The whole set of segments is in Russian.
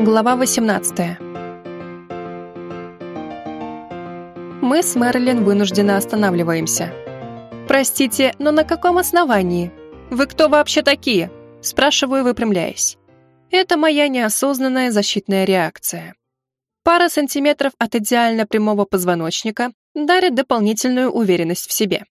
Глава 18 Мы с Мэрилин вынужденно останавливаемся. «Простите, но на каком основании? Вы кто вообще такие?» Спрашиваю, выпрямляясь. Это моя неосознанная защитная реакция. Пара сантиметров от идеально прямого позвоночника дарит дополнительную уверенность в себе.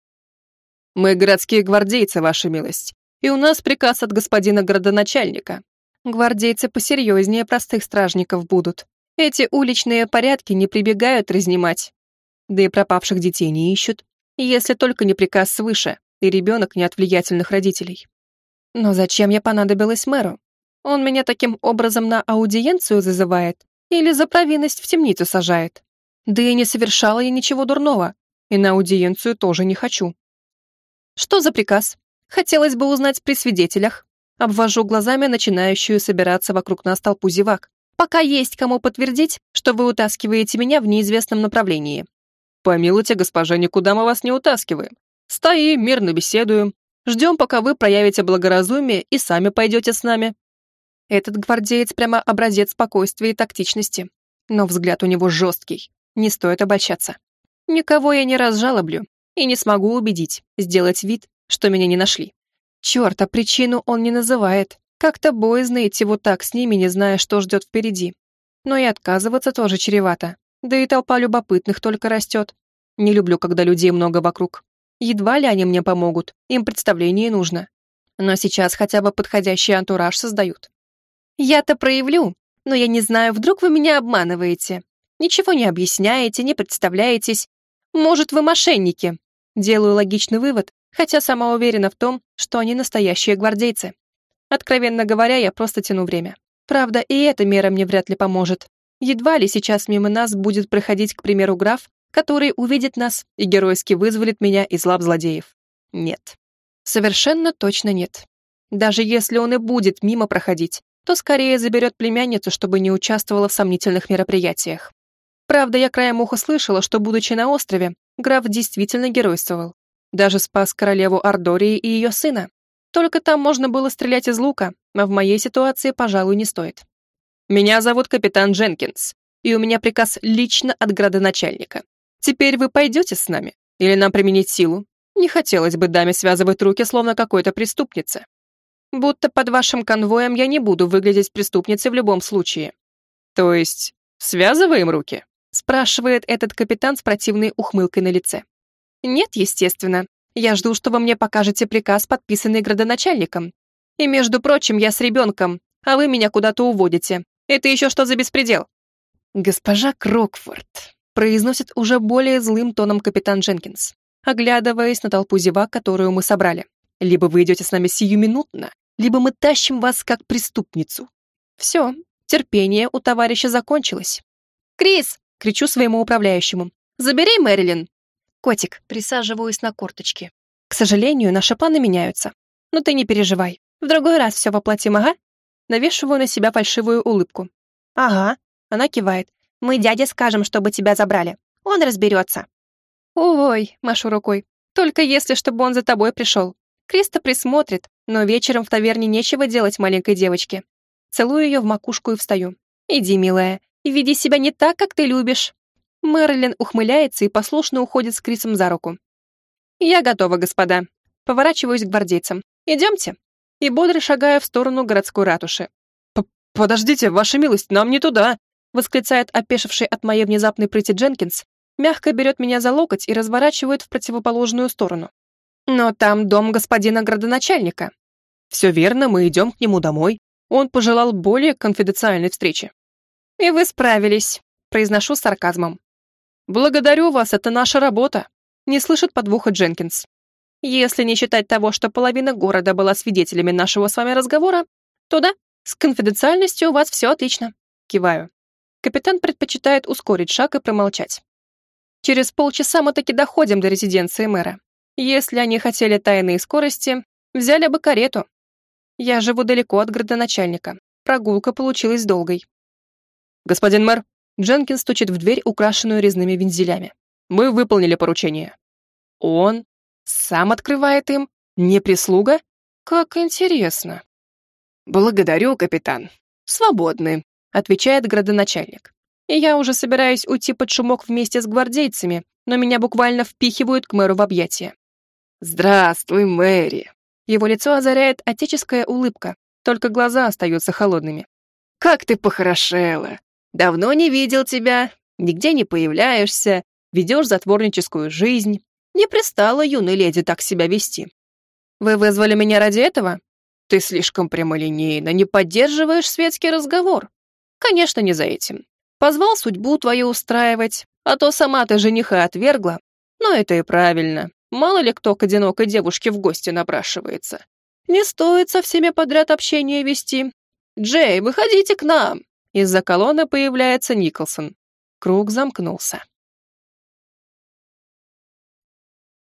«Мы городские гвардейцы, ваша милость, и у нас приказ от господина градоначальника. Гвардейцы посерьезнее простых стражников будут. Эти уличные порядки не прибегают разнимать. Да и пропавших детей не ищут, если только не приказ свыше, и ребенок не от влиятельных родителей. Но зачем я понадобилась мэру? Он меня таким образом на аудиенцию зазывает или за провинность в темницу сажает? Да и не совершала я ничего дурного, и на аудиенцию тоже не хочу. Что за приказ? Хотелось бы узнать при свидетелях. Обвожу глазами начинающую собираться вокруг нас толпу зевак, пока есть кому подтвердить, что вы утаскиваете меня в неизвестном направлении. Помилуйте, госпожа, никуда мы вас не утаскиваем. Стоим, мирно беседуем. Ждем, пока вы проявите благоразумие и сами пойдете с нами. Этот гвардеец прямо образец спокойствия и тактичности. Но взгляд у него жесткий. Не стоит обольщаться. Никого я не разжалоблю и не смогу убедить, сделать вид, что меня не нашли. Черт, а причину он не называет. Как-то боязно идти вот так с ними, не зная, что ждет впереди. Но и отказываться тоже чревато. Да и толпа любопытных только растет. Не люблю, когда людей много вокруг. Едва ли они мне помогут, им представление нужно. Но сейчас хотя бы подходящий антураж создают. Я-то проявлю, но я не знаю, вдруг вы меня обманываете. Ничего не объясняете, не представляетесь. Может, вы мошенники. Делаю логичный вывод, хотя сама уверена в том, что они настоящие гвардейцы. Откровенно говоря, я просто тяну время. Правда, и эта мера мне вряд ли поможет. Едва ли сейчас мимо нас будет проходить, к примеру, граф, который увидит нас и геройски вызволит меня из лап злодеев. Нет. Совершенно точно нет. Даже если он и будет мимо проходить, то скорее заберет племянницу, чтобы не участвовала в сомнительных мероприятиях. Правда, я краем уха слышала, что, будучи на острове, граф действительно геройствовал. Даже спас королеву Ардории и ее сына. Только там можно было стрелять из лука, а в моей ситуации, пожалуй, не стоит. Меня зовут капитан Дженкинс, и у меня приказ лично от градоначальника. Теперь вы пойдете с нами? Или нам применить силу? Не хотелось бы даме связывать руки, словно какой-то преступнице. Будто под вашим конвоем я не буду выглядеть преступницей в любом случае. То есть, связываем руки? Спрашивает этот капитан с противной ухмылкой на лице. Нет, естественно. Я жду, что вы мне покажете приказ, подписанный градоначальником. И, между прочим, я с ребенком, а вы меня куда-то уводите. Это еще что за беспредел?» «Госпожа Крокфорд», — произносит уже более злым тоном капитан Дженкинс, оглядываясь на толпу зевак, которую мы собрали. «Либо вы идете с нами сиюминутно, либо мы тащим вас как преступницу. Все, терпение у товарища закончилось». «Крис!» — кричу своему управляющему. «Забери Мэрилин!» «Котик, присаживаюсь на корточки. К сожалению, наши планы меняются. Но ты не переживай. В другой раз все воплотим, ага?» Навешиваю на себя фальшивую улыбку. «Ага», — она кивает. «Мы дяде скажем, чтобы тебя забрали. Он разберется». «Ой», — машу рукой, «только если, чтобы он за тобой пришел. Криста присмотрит, но вечером в таверне нечего делать маленькой девочке». Целую ее в макушку и встаю. «Иди, милая, и веди себя не так, как ты любишь». Мэрилин ухмыляется и послушно уходит с Крисом за руку. «Я готова, господа». Поворачиваюсь к гвардейцам. «Идемте» и бодро шагая в сторону городской ратуши. «Подождите, ваша милость, нам не туда!» восклицает опешивший от моей внезапной прыти Дженкинс, мягко берет меня за локоть и разворачивает в противоположную сторону. «Но там дом господина градоначальника». «Все верно, мы идем к нему домой. Он пожелал более конфиденциальной встречи». «И вы справились», — произношу с сарказмом. «Благодарю вас, это наша работа», — не слышит подвоха Дженкинс. Если не считать того, что половина города была свидетелями нашего с вами разговора, то да, с конфиденциальностью у вас все отлично. Киваю. Капитан предпочитает ускорить шаг и промолчать. Через полчаса мы таки доходим до резиденции мэра. Если они хотели тайные скорости, взяли бы карету. Я живу далеко от градоначальника. Прогулка получилась долгой. Господин мэр, Дженкин стучит в дверь, украшенную резными вензелями. Мы выполнили поручение. Он сам открывает им? Не прислуга? Как интересно. Благодарю, капитан. Свободны, отвечает градоначальник. И я уже собираюсь уйти под шумок вместе с гвардейцами, но меня буквально впихивают к мэру в объятия. «Здравствуй, Мэри!» Его лицо озаряет отеческая улыбка, только глаза остаются холодными. «Как ты похорошела! Давно не видел тебя, нигде не появляешься, ведешь затворническую жизнь. Не пристала юной леди так себя вести. Вы вызвали меня ради этого? Ты слишком прямолинейно, не поддерживаешь светский разговор. Конечно, не за этим. Позвал судьбу твою устраивать, а то сама ты жениха отвергла. Но это и правильно. Мало ли кто к одинокой девушке в гости напрашивается. Не стоит со всеми подряд общение вести. Джей, выходите к нам. Из-за колонны появляется Николсон. Круг замкнулся.